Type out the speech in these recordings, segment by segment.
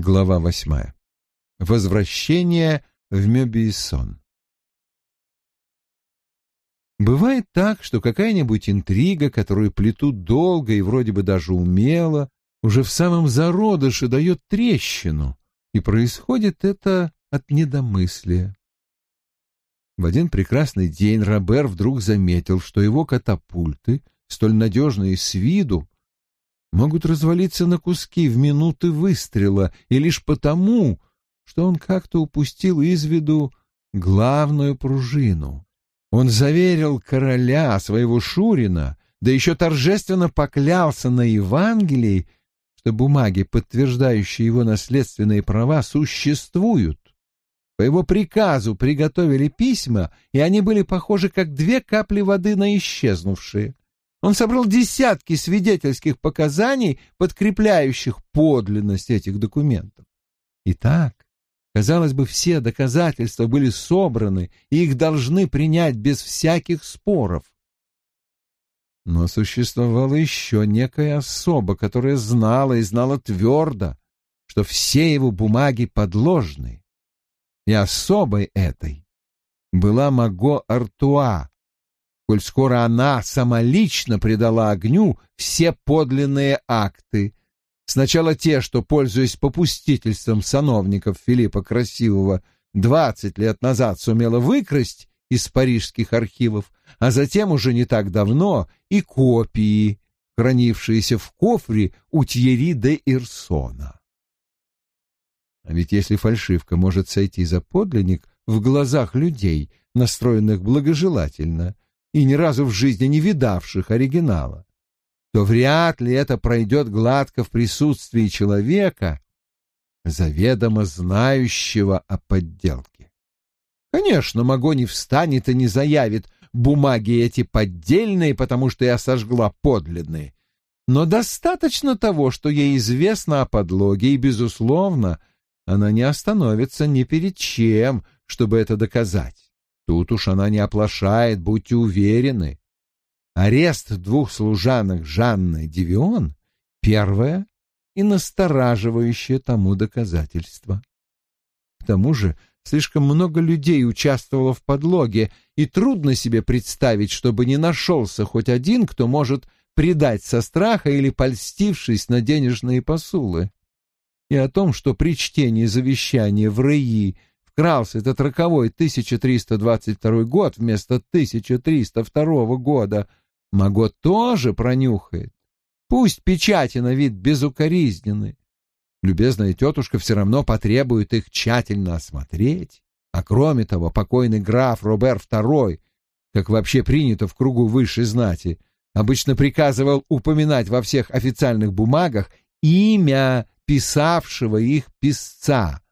Глава восьмая. Возвращение в Мёбисон. Бывает так, что какая-нибудь интрига, которую плетут долго и вроде бы даже умело, уже в самом зародыше дает трещину, и происходит это от недомыслия. В один прекрасный день Робер вдруг заметил, что его катапульты, столь надежные с виду, могут развалиться на куски в минуты выстрела, и лишь потому, что он как-то упустил из виду главную пружину. Он заверил короля, своего Шурина, да еще торжественно поклялся на Евангелии, что бумаги, подтверждающие его наследственные права, существуют. По его приказу приготовили письма, и они были похожи как две капли воды на исчезнувшие. Он собрал десятки свидетельских показаний, подкрепляющих подлинность этих документов. Итак, казалось бы, все доказательства были собраны, и их должны принять без всяких споров. Но существовала еще некая особа, которая знала и знала твердо, что все его бумаги подложны. И особой этой была Маго Артуа, коль скоро она самолично предала огню все подлинные акты. Сначала те, что, пользуясь попустительством сановников Филиппа Красивого, двадцать лет назад сумела выкрасть из парижских архивов, а затем уже не так давно и копии, хранившиеся в кофре у Тьерри де Ирсона. А ведь если фальшивка может сойти за подлинник в глазах людей, настроенных благожелательно, и ни разу в жизни не видавших оригинала, то вряд ли это пройдет гладко в присутствии человека, заведомо знающего о подделке. Конечно, Магони встанет и не заявит, бумаги эти поддельные, потому что я сожгла подлинные. Но достаточно того, что ей известно о подлоге, и, безусловно, она не остановится ни перед чем, чтобы это доказать. Тут уж она не оплошает, будьте уверены. Арест двух служанок Жанны Девион — первое и настораживающее тому доказательство. К тому же слишком много людей участвовало в подлоге, и трудно себе представить, чтобы не нашелся хоть один, кто может предать со страха или польстившись на денежные посулы. И о том, что при чтении завещания в Рыи вкрался этот роковой 1322 год вместо 1302 года, Маго тоже пронюхает. Пусть печати на вид безукоризненны. Любезная тетушка все равно потребует их тщательно осмотреть. А кроме того, покойный граф Робер II, как вообще принято в кругу высшей знати, обычно приказывал упоминать во всех официальных бумагах имя писавшего их писца,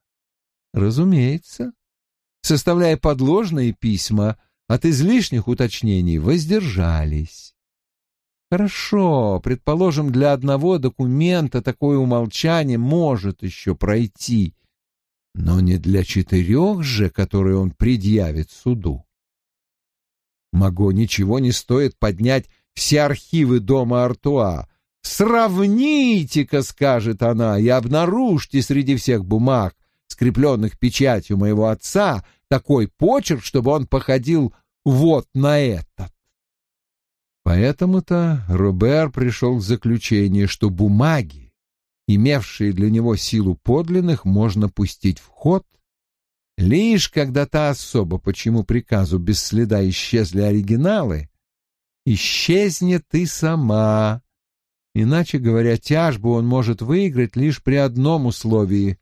Разумеется. Составляя подложные письма, от излишних уточнений воздержались. Хорошо, предположим, для одного документа такое умолчание может еще пройти, но не для четырех же, которые он предъявит суду. Маго ничего не стоит поднять все архивы дома Артуа. «Сравните-ка», — скажет она, — «и обнаружьте среди всех бумаг скрепленных печатью моего отца, такой почерк, чтобы он походил вот на этот. Поэтому-то Робер пришел к заключению, что бумаги, имевшие для него силу подлинных, можно пустить в ход, лишь когда та особа, почему приказу без следа исчезли оригиналы, исчезнет и сама. Иначе говоря, тяжбу он может выиграть лишь при одном условии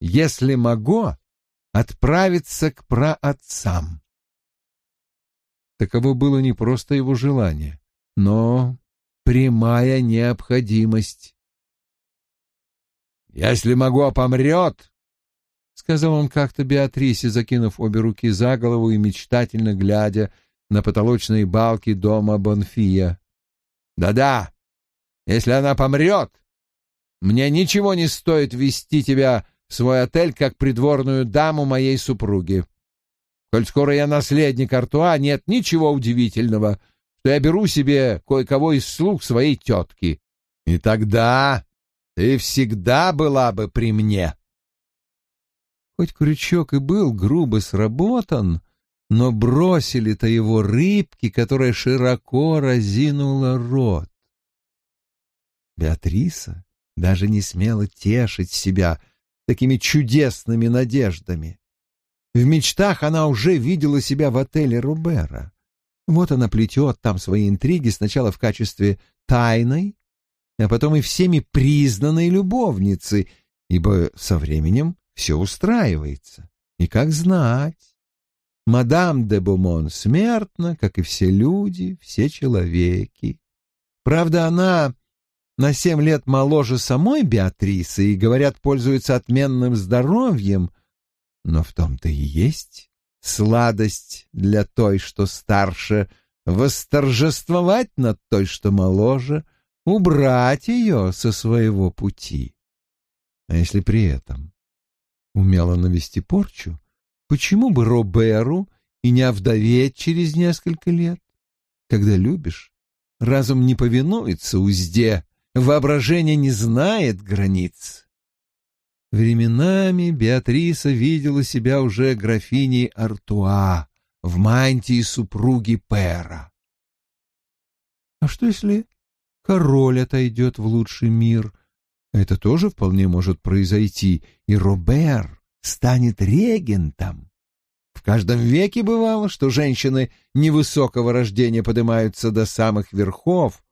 если могу, отправиться к праотцам. Таково было не просто его желание, но прямая необходимость. «Если могу, помрет!» — сказал он как-то Беатрисе, закинув обе руки за голову и мечтательно глядя на потолочные балки дома Бонфия. «Да-да, если она помрет, мне ничего не стоит вести тебя свой отель как придворную даму моей супруги. Коль скоро я наследник Артуа, нет ничего удивительного, что я беру себе кое-кого из слуг своей тетки. И тогда ты всегда была бы при мне. Хоть крючок и был грубо сработан, но бросили-то его рыбки, которая широко разинула рот. Беатриса даже не смела тешить себя такими чудесными надеждами. В мечтах она уже видела себя в отеле Рубера. Вот она плетет там свои интриги сначала в качестве тайной, а потом и всеми признанной любовницы, ибо со временем все устраивается. И как знать, мадам де Бумон смертна, как и все люди, все человеки. Правда, она на семь лет моложе самой Беатрисы и, говорят, пользуется отменным здоровьем, но в том-то и есть сладость для той, что старше, восторжествовать над той, что моложе, убрать ее со своего пути. А если при этом умело навести порчу, почему бы Роберу и не овдоветь через несколько лет? Когда любишь, разум не повинуется узде, воображение не знает границ. Временами Беатриса видела себя уже графиней Артуа в мантии супруги Пера. А что если король отойдет в лучший мир? Это тоже вполне может произойти, и Робер станет регентом. В каждом веке бывало, что женщины невысокого рождения поднимаются до самых верхов,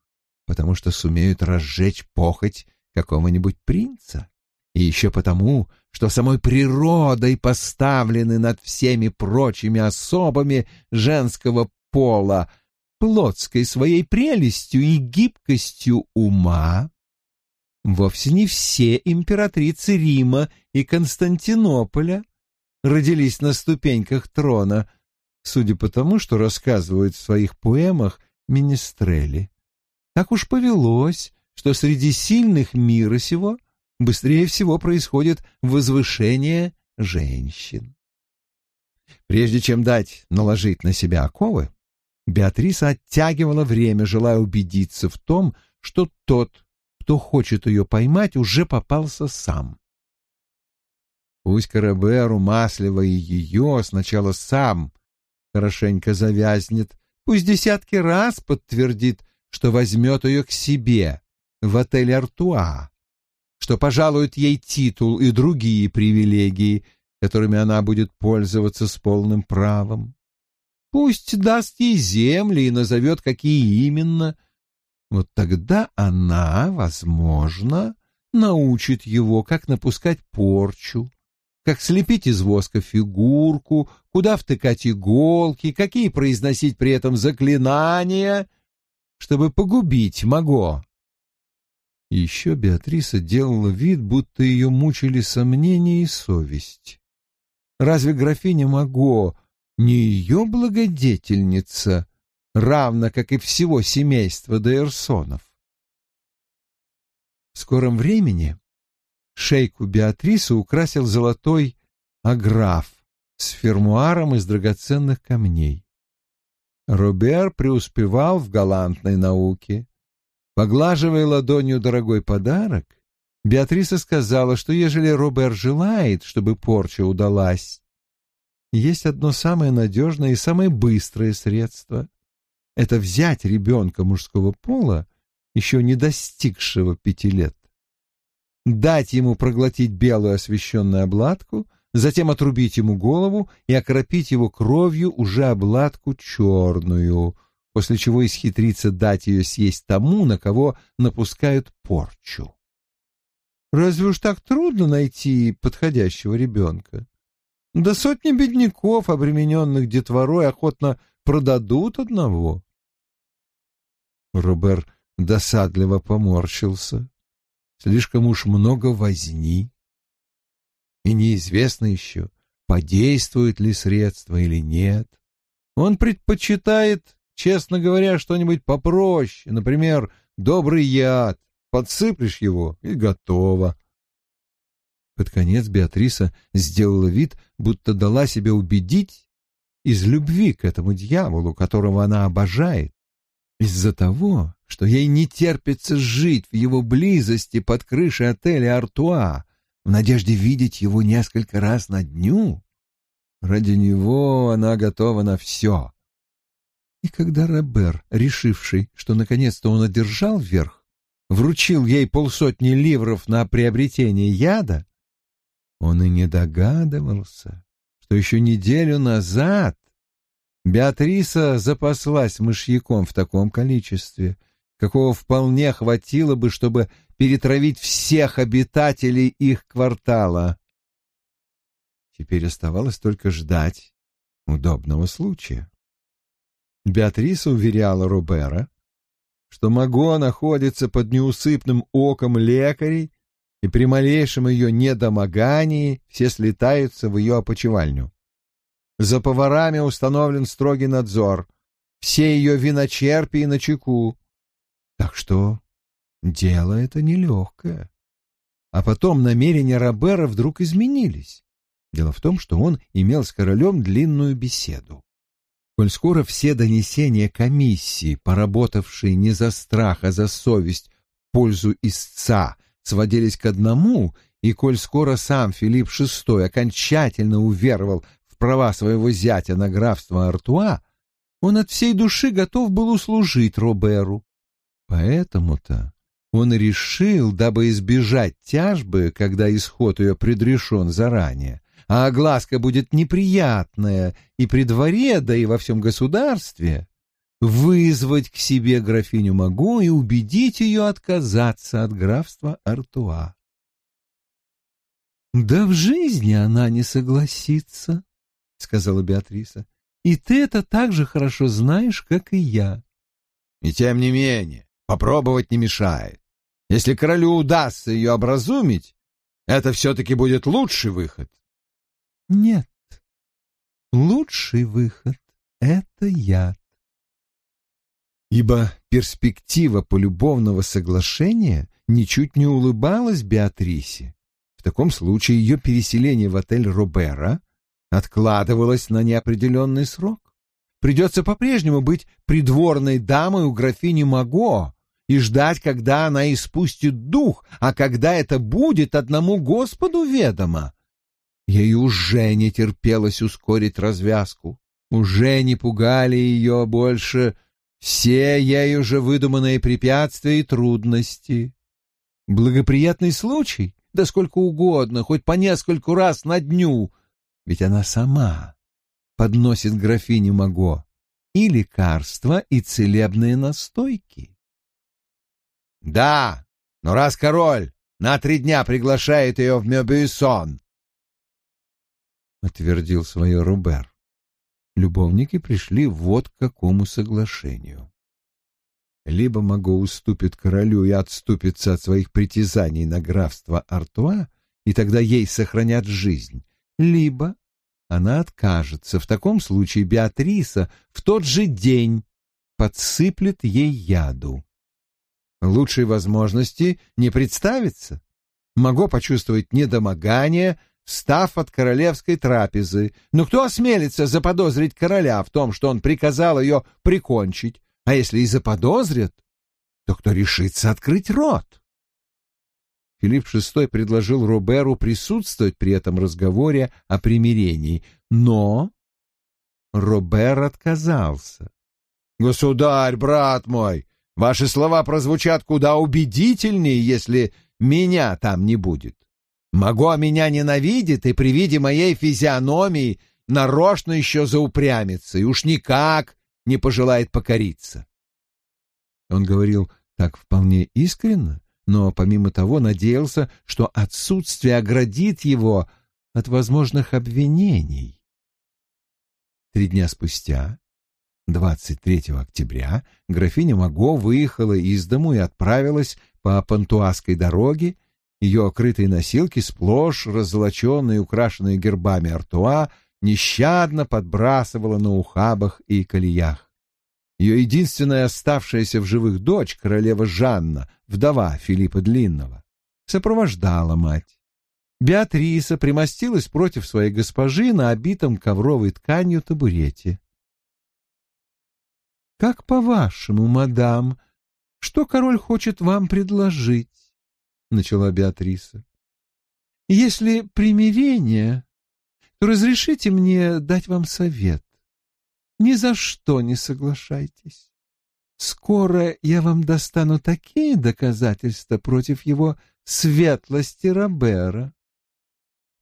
потому что сумеют разжечь похоть какого-нибудь принца и еще потому, что самой природой поставлены над всеми прочими особами женского пола, плотской своей прелестью и гибкостью ума. Вовсе не все императрицы Рима и Константинополя родились на ступеньках трона, судя по тому, что рассказывают в своих поэмах министрели. Так уж повелось, что среди сильных мира сего — быстрее всего происходит возвышение женщин. Прежде чем дать наложить на себя оковы, Беатриса оттягивала время, желая убедиться в том, что тот, кто хочет ее поймать, уже попался сам. Пусть Карабер, умасливая ее, сначала сам хорошенько завязнет, пусть десятки раз подтвердит, что возьмет ее к себе в отель «Артуа», что пожалует ей титул и другие привилегии, которыми она будет пользоваться с полным правом. Пусть даст ей земли и назовет, какие именно. Вот тогда она, возможно, научит его, как напускать порчу, как слепить из воска фигурку, куда втыкать иголки, какие произносить при этом заклинания, чтобы погубить Маго. Еще Беатриса делала вид, будто ее мучили сомнения и совесть. Разве графиня Маго не ее благодетельница, равно как и всего семейства Дейрсонов? В скором времени шейку Беатрисы украсил золотой аграф с фермуаром из драгоценных камней. Робер преуспевал в галантной науке, Поглаживая ладонью дорогой подарок, Беатриса сказала, что ежели Робер желает, чтобы порча удалась, есть одно самое надежное и самое быстрое средство — это взять ребенка мужского пола, еще не достигшего пяти лет, дать ему проглотить белую освещенную обладку, затем отрубить ему голову и окропить его кровью уже обладку черную — после чего исхитрится дать ее съесть тому, на кого напускают порчу. Разве уж так трудно найти подходящего ребенка? Да сотни бедняков, обремененных детворой, охотно продадут одного. Робер досадливо поморщился. Слишком уж много возни. И неизвестно еще, подействует ли средство или нет. Он предпочитает честно говоря, что-нибудь попроще, например, добрый яд, подсыплешь его и готово. Под конец Беатриса сделала вид, будто дала себя убедить из любви к этому дьяволу, которого она обожает, Из-за того, что ей не терпится жить в его близости под крышей отеля «Артуа», в надежде видеть его несколько раз на дню, ради него она готова на все. И когда Робер, решивший, что наконец-то он одержал верх, вручил ей полсотни ливров на приобретение яда, он и не догадывался, что еще неделю назад Беатриса запаслась мышьяком в таком количестве, какого вполне хватило бы, чтобы перетравить всех обитателей их квартала. Теперь оставалось только ждать удобного случая. Беатриса уверяла Робера, что Маго находится под неусыпным оком лекарей, и при малейшем ее недомогании все слетаются в ее опочивальню. За поварами установлен строгий надзор, все ее виночерпии на чеку. Так что дело это нелегкое. А потом намерения Робера вдруг изменились. Дело в том, что он имел с королем длинную беседу. Коль скоро все донесения комиссии, поработавшей не за страх, а за совесть в пользу истца, сводились к одному, и коль скоро сам Филипп VI окончательно уверовал в права своего зятя на графство Артуа, он от всей души готов был услужить Роберу. Поэтому-то он решил, дабы избежать тяжбы, когда исход ее предрешен заранее, а огласка будет неприятная и при дворе, да и во всем государстве, вызвать к себе графиню Магу и убедить ее отказаться от графства Артуа. «Да в жизни она не согласится», — сказала Беатриса, — «и ты это так же хорошо знаешь, как и я». «И тем не менее, попробовать не мешает. Если королю удастся ее образумить, это все-таки будет лучший выход. Нет. Лучший выход — это яд. Ибо перспектива полюбовного соглашения ничуть не улыбалась Беатрисе. В таком случае ее переселение в отель Робера откладывалось на неопределенный срок. Придется по-прежнему быть придворной дамой у графини Маго и ждать, когда она испустит дух, а когда это будет, одному Господу ведомо. Ей уже не терпелось ускорить развязку. Уже не пугали ее больше все ей уже выдуманные препятствия и трудности. Благоприятный случай, да сколько угодно, хоть по нескольку раз на дню, ведь она сама подносит графине Маго и лекарства, и целебные настойки. Да, но раз король на три дня приглашает ее в Мёбюйсон, — отвердил свое Рубер. Любовники пришли вот к какому соглашению. Либо Маго уступит королю и отступится от своих притязаний на графство Артуа, и тогда ей сохранят жизнь, либо она откажется. В таком случае Беатриса в тот же день подсыплет ей яду. Лучшей возможности не представится. Могу почувствовать недомогание, встав от королевской трапезы. Но кто осмелится заподозрить короля в том, что он приказал ее прикончить? А если и заподозрят, то кто решится открыть рот? Филипп VI предложил Роберу присутствовать при этом разговоре о примирении, но Робер отказался. «Государь, брат мой, ваши слова прозвучат куда убедительнее, если меня там не будет. Маго меня ненавидит и при виде моей физиономии нарочно еще заупрямится и уж никак не пожелает покориться. Он говорил так вполне искренно, но помимо того надеялся, что отсутствие оградит его от возможных обвинений. Три дня спустя, 23 октября, графиня Маго выехала из дому и отправилась по Пантуаской дороге, ее окрытые носилки, сплошь раззолоченные и украшенные гербами Артуа, нещадно подбрасывала на ухабах и колеях. Ее единственная оставшаяся в живых дочь, королева Жанна, вдова Филиппа Длинного, сопровождала мать. Беатриса примостилась против своей госпожи на обитом ковровой тканью табурете. Как по-вашему, мадам, что король хочет вам предложить? Начала Беатриса. Если примирение, то разрешите мне дать вам совет. Ни за что не соглашайтесь. Скоро я вам достану такие доказательства против его светлости Робера.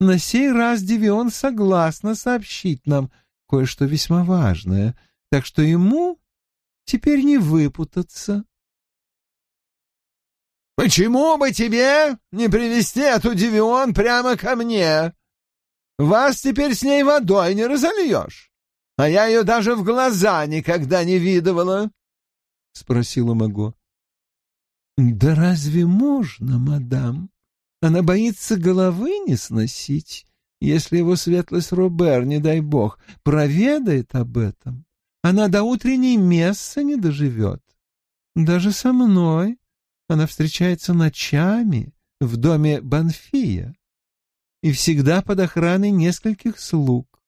На сей раз Девион согласна сообщить нам кое-что весьма важное, так что ему теперь не выпутаться. «Почему бы тебе не привести эту Девион прямо ко мне? Вас теперь с ней водой не разольешь, а я ее даже в глаза никогда не видывала», — спросила Маго. «Да разве можно, мадам? Она боится головы не сносить, если его светлость Робер, не дай бог, проведает об этом. Она до утренней мессы не доживет. Даже со мной она встречается ночами в доме Банфия и всегда под охраной нескольких слуг.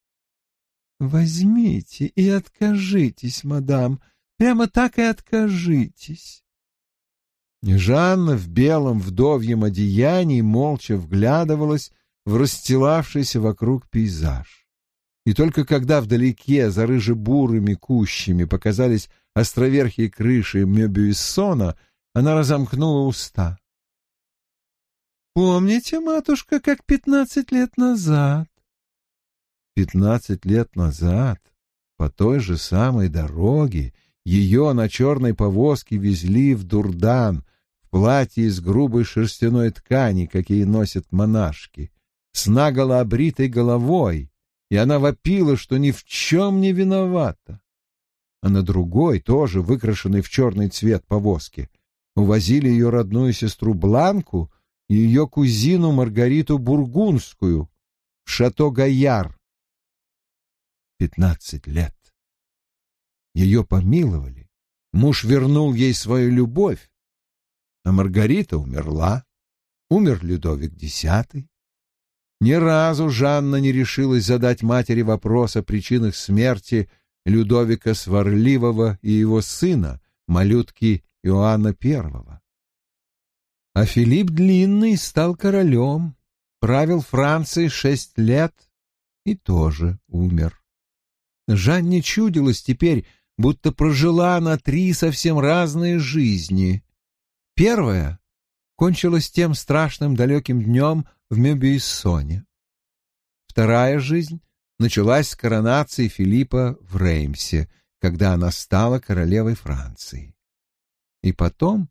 Возьмите и откажитесь, мадам, прямо так и откажитесь. Жанна в белом вдовьем одеянии молча вглядывалась в расстилавшийся вокруг пейзаж. И только когда вдалеке за рыжебурыми кущами показались островерхие крыши Мебюиссона, она разомкнула уста. «Помните, матушка, как пятнадцать лет назад?» Пятнадцать лет назад по той же самой дороге ее на черной повозке везли в Дурдан, в платье из грубой шерстяной ткани, какие носят монашки, с наголо обритой головой, и она вопила, что ни в чем не виновата. А на другой, тоже выкрашенной в черный цвет повозки, увозили ее родную сестру Бланку и ее кузину Маргариту Бургундскую в Шато-Гаяр. Пятнадцать лет. Ее помиловали, муж вернул ей свою любовь, а Маргарита умерла. Умер Людовик X. Ни разу Жанна не решилась задать матери вопрос о причинах смерти Людовика Сварливого и его сына, малютки Иоанна I. А Филипп Длинный стал королем, правил Францией шесть лет и тоже умер. Жанне чудилось теперь, будто прожила она три совсем разные жизни. Первая кончилась тем страшным далеким днем в Мебииссоне. Вторая жизнь началась с коронации Филиппа в Реймсе, когда она стала королевой Франции. И потом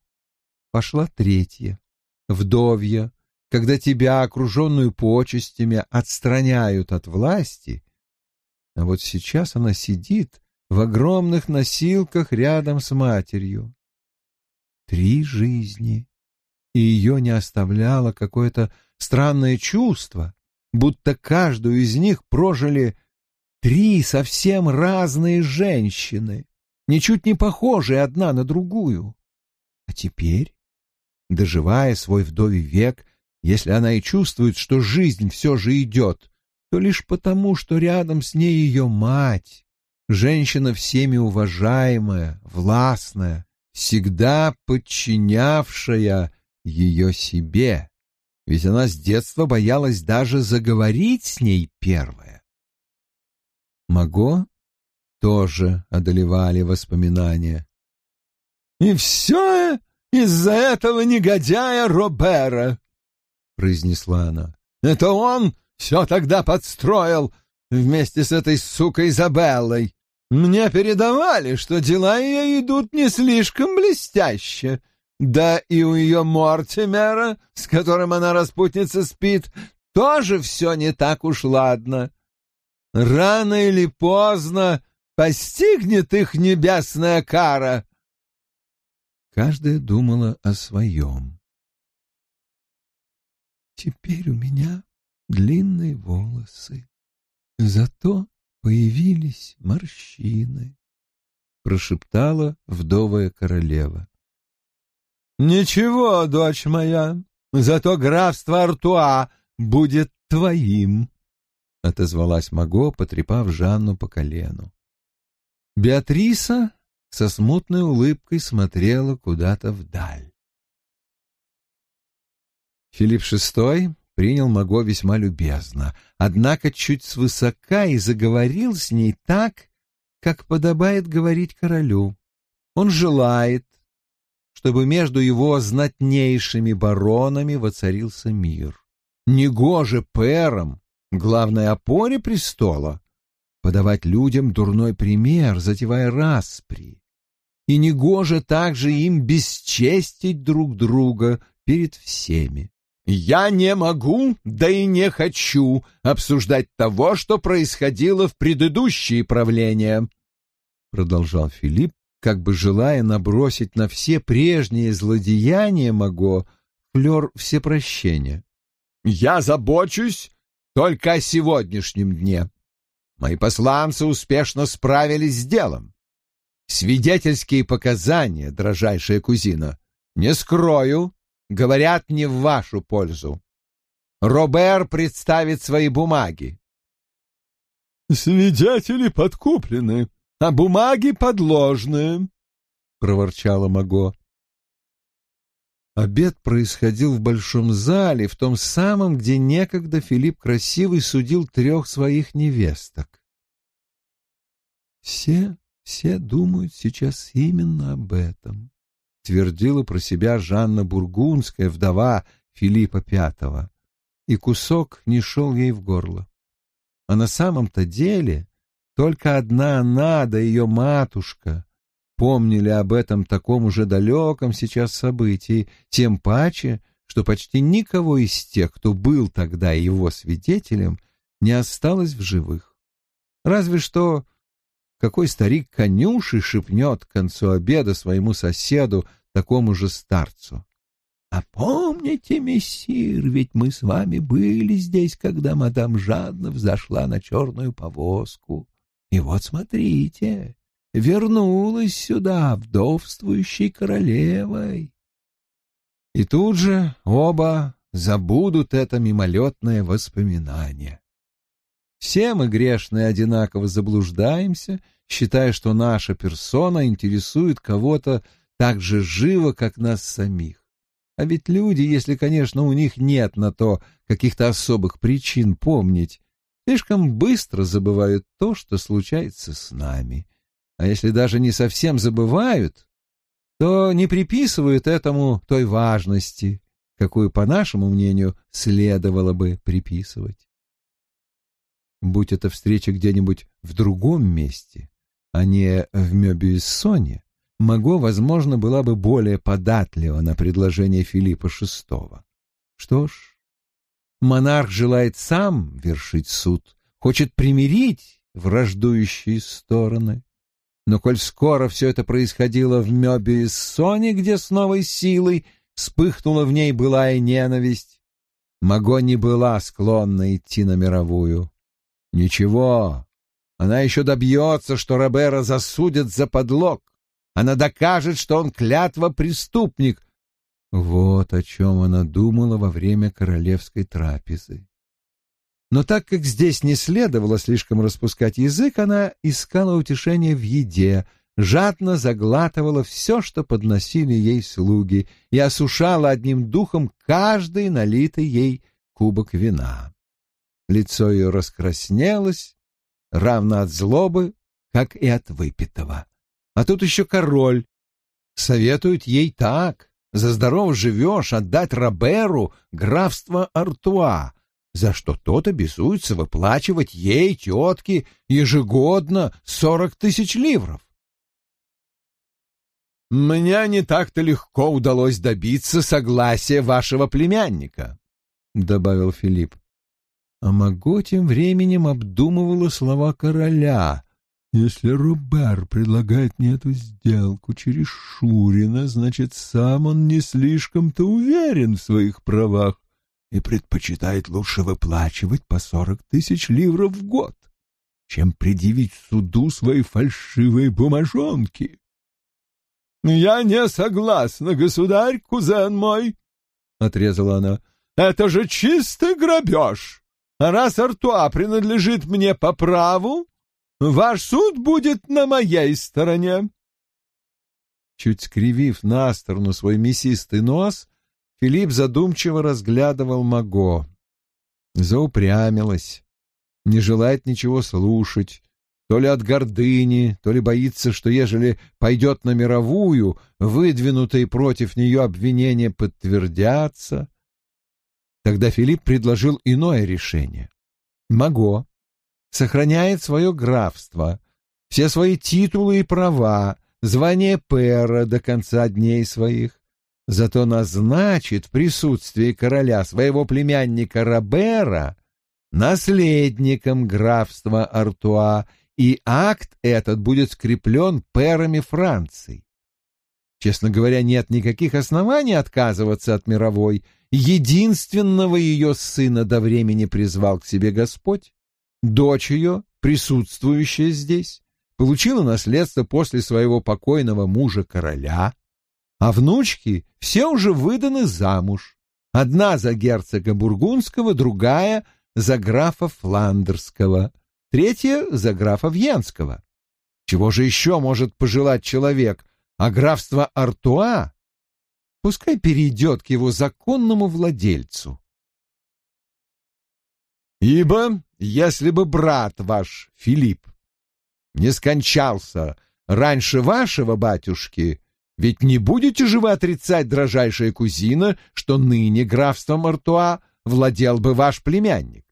пошла третья, вдовья, когда тебя, окруженную почестями, отстраняют от власти, а вот сейчас она сидит в огромных носилках рядом с матерью. Три жизни, и ее не оставляло какое-то странное чувство, будто каждую из них прожили три совсем разные женщины, ничуть не похожие одна на другую. А теперь, доживая свой вдовий век, если она и чувствует, что жизнь все же идет, то лишь потому, что рядом с ней ее мать, женщина всеми уважаемая, властная, всегда подчинявшая ее себе, ведь она с детства боялась даже заговорить с ней первая. Маго тоже одолевали воспоминания. «И все из-за этого негодяя Робера», — произнесла она. «Это он все тогда подстроил вместе с этой сукой Изабеллой. Мне передавали, что дела ее идут не слишком блестяще. Да и у ее Мортимера, с которым она распутница спит, тоже все не так уж ладно. Рано или поздно постигнет их небесная кара. Каждая думала о своем. Теперь у меня длинные волосы, зато появились морщины, прошептала вдовая королева. Ничего, дочь моя, зато графство Артуа будет твоим, отозвалась Маго, потрепав Жанну по колену. Беатриса со смутной улыбкой смотрела куда-то вдаль. Филипп VI принял Маго весьма любезно, однако чуть свысока и заговорил с ней так, как подобает говорить королю. Он желает, чтобы между его знатнейшими баронами воцарился мир. Негоже пэрам, главной опоре престола, подавать людям дурной пример, затевая распри. И негоже также им бесчестить друг друга перед всеми. Я не могу, да и не хочу обсуждать того, что происходило в предыдущие правления, продолжал Филипп, как бы желая набросить на все прежние злодеяния Маго флер всепрощения. Я забочусь только о сегодняшнем дне. Мои посланцы успешно справились с делом. Свидетельские показания, дрожайшая кузина, не скрою, говорят не в вашу пользу. Робер представит свои бумаги. «Свидетели подкуплены, а бумаги подложные», — проворчала Маго. Обед происходил в большом зале, в том самом, где некогда Филипп Красивый судил трех своих невесток. Все, все думают сейчас именно об этом твердила про себя Жанна Бургундская, вдова Филиппа V, и кусок не шел ей в горло. А на самом-то деле только одна она да ее матушка помнили об этом таком уже далеком сейчас событии, тем паче, что почти никого из тех, кто был тогда его свидетелем, не осталось в живых. Разве что какой старик конюши шепнет к концу обеда своему соседу, такому же старцу. «А помните, мессир, ведь мы с вами были здесь, когда мадам жадно взошла на черную повозку. И вот смотрите, вернулась сюда вдовствующей королевой». И тут же оба забудут это мимолетное воспоминание. Все мы, грешные, одинаково заблуждаемся, считая, что наша персона интересует кого-то так же живо, как нас самих. А ведь люди, если, конечно, у них нет на то каких-то особых причин помнить, слишком быстро забывают то, что случается с нами. А если даже не совсем забывают, то не приписывают этому той важности, какую, по нашему мнению, следовало бы приписывать. Будь это встреча где-нибудь в другом месте, а не в Мёбиуссоне, Маго, возможно, была бы более податлива на предложение Филиппа VI. Что ж, монарх желает сам вершить суд, хочет примирить враждующие стороны. Но коль скоро все это происходило в Мёбиуссоне, где с новой силой вспыхнула в ней былая ненависть, Маго не была склонна идти на мировую. Ничего, она еще добьется, что Робера засудят за подлог. Она докажет, что он клятва преступник. Вот о чем она думала во время королевской трапезы. Но так как здесь не следовало слишком распускать язык, она искала утешения в еде, жадно заглатывала все, что подносили ей слуги, и осушала одним духом каждый налитый ей кубок вина. Лицо ее раскраснелось, равно от злобы, как и от выпитого. А тут еще король. Советует ей так. За здорово живешь отдать Роберу графство Артуа, за что тот обязуется выплачивать ей, тетке, ежегодно сорок тысяч ливров. «Мне не так-то легко удалось добиться согласия вашего племянника», — добавил Филипп. А Маго тем временем обдумывала слова короля, если Робер предлагает мне эту сделку через Шурина, значит, сам он не слишком-то уверен в своих правах и предпочитает лучше выплачивать по сорок тысяч ливров в год, чем предъявить суду свои фальшивые бумажонки. — Я не согласна, государь, кузен мой, — отрезала она. — Это же чистый грабеж. А раз Артуа принадлежит мне по праву, Ваш суд будет на моей стороне. Чуть скривив на сторону свой мясистый нос, Филипп задумчиво разглядывал Маго. Заупрямилась, не желает ничего слушать, то ли от гордыни, то ли боится, что ежели пойдет на мировую, выдвинутые против нее обвинения подтвердятся. Тогда Филипп предложил иное решение. Маго сохраняет свое графство, все свои титулы и права, звание пера до конца дней своих, зато назначит в присутствии короля своего племянника Робера наследником графства Артуа, и акт этот будет скреплен перами Франции. Честно говоря, нет никаких оснований отказываться от мировой. Единственного ее сына до времени призвал к себе Господь. Дочь ее, присутствующая здесь, получила наследство после своего покойного мужа-короля, а внучки все уже выданы замуж. Одна за герцога Бургундского, другая за графа Фландерского, третья за графа Вьенского. Чего же еще может пожелать человек, а графство Артуа пускай перейдет к его законному владельцу. Ибо если бы брат ваш, Филипп, не скончался раньше вашего батюшки, ведь не будете же вы отрицать, дрожайшая кузина, что ныне графством Артуа владел бы ваш племянник.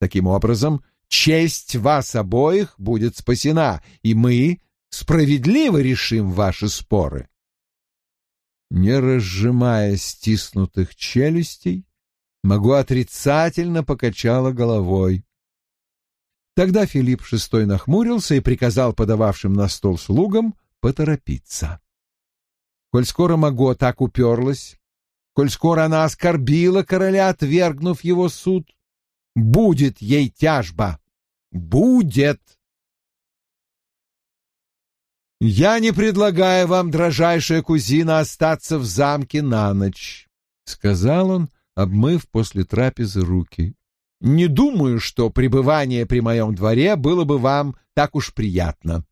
Таким образом, честь вас обоих будет спасена, и мы справедливо решим ваши споры. Не разжимая стиснутых челюстей, могу отрицательно покачала головой. Тогда Филипп VI нахмурился и приказал подававшим на стол слугам поторопиться. Коль скоро Маго так уперлась, коль скоро она оскорбила короля, отвергнув его суд, будет ей тяжба. Будет! «Я не предлагаю вам, дрожайшая кузина, остаться в замке на ночь», — сказал он, обмыв после трапезы руки. «Не думаю, что пребывание при моем дворе было бы вам так уж приятно».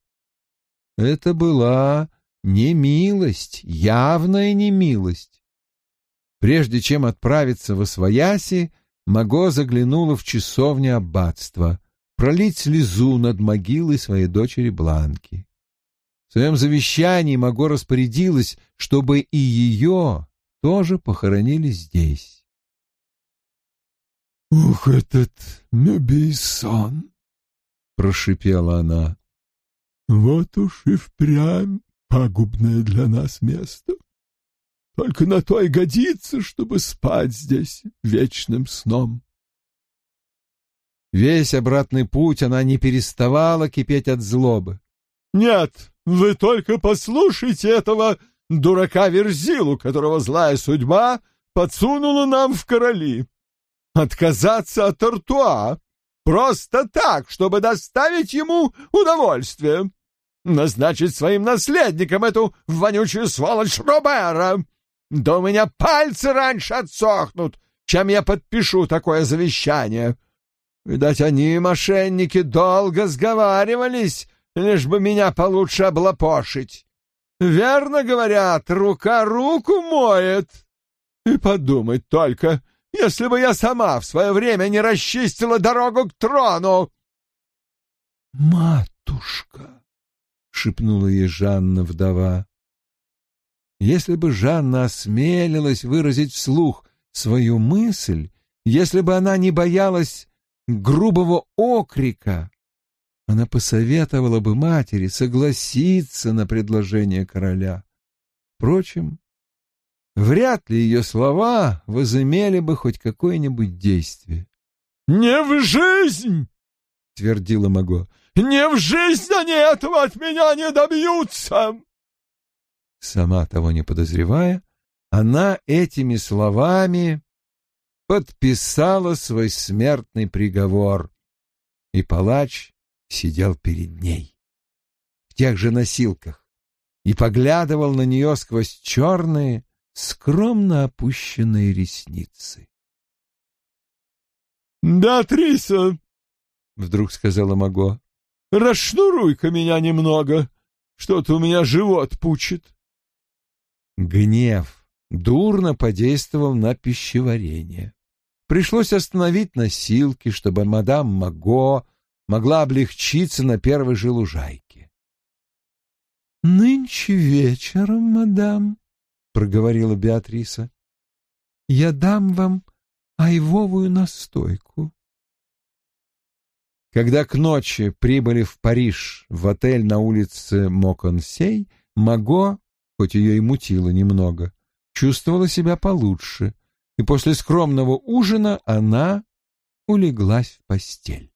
Это была не милость, явная немилость. Прежде чем отправиться в Освояси, Маго заглянула в часовню аббатства, пролить слезу над могилой своей дочери Бланки. В своем завещании Маго распорядилась, чтобы и ее тоже похоронили здесь. «Ух, этот Мюбейсон!» — прошипела она. «Вот уж и впрямь пагубное для нас место. Только на то и годится, чтобы спать здесь вечным сном». Весь обратный путь она не переставала кипеть от злобы. «Нет, вы только послушайте этого дурака Верзилу, которого злая судьба подсунула нам в короли. Отказаться от Артуа просто так, чтобы доставить ему удовольствие. Назначить своим наследником эту вонючую сволочь Робера. Да меня пальцы раньше отсохнут, чем я подпишу такое завещание. Видать, они, мошенники, долго сговаривались, лишь бы меня получше облапошить. Верно говорят, рука руку моет. И подумать только, если бы я сама в свое время не расчистила дорогу к трону. «Матушка!» — шепнула ей Жанна вдова. Если бы Жанна осмелилась выразить вслух свою мысль, если бы она не боялась грубого окрика, она посоветовала бы матери согласиться на предложение короля. Впрочем, вряд ли ее слова возымели бы хоть какое-нибудь действие. «Не в жизнь!» — твердила Маго. «Не в жизнь они этого от меня не добьются!» Сама того не подозревая, она этими словами подписала свой смертный приговор, и палач сидел перед ней в тех же носилках и поглядывал на нее сквозь черные, скромно опущенные ресницы. «Да, Триса!» — вдруг сказала Маго. «Расшнуруй-ка меня немного, что-то у меня живот пучит». Гнев дурно подействовал на пищеварение. Пришлось остановить носилки, чтобы мадам Маго могла облегчиться на первой же лужайке. — Нынче вечером, мадам, — проговорила Беатриса, — я дам вам айвовую настойку. Когда к ночи прибыли в Париж в отель на улице Моконсей, Маго, хоть ее и мутило немного, чувствовала себя получше, и после скромного ужина она улеглась в постель.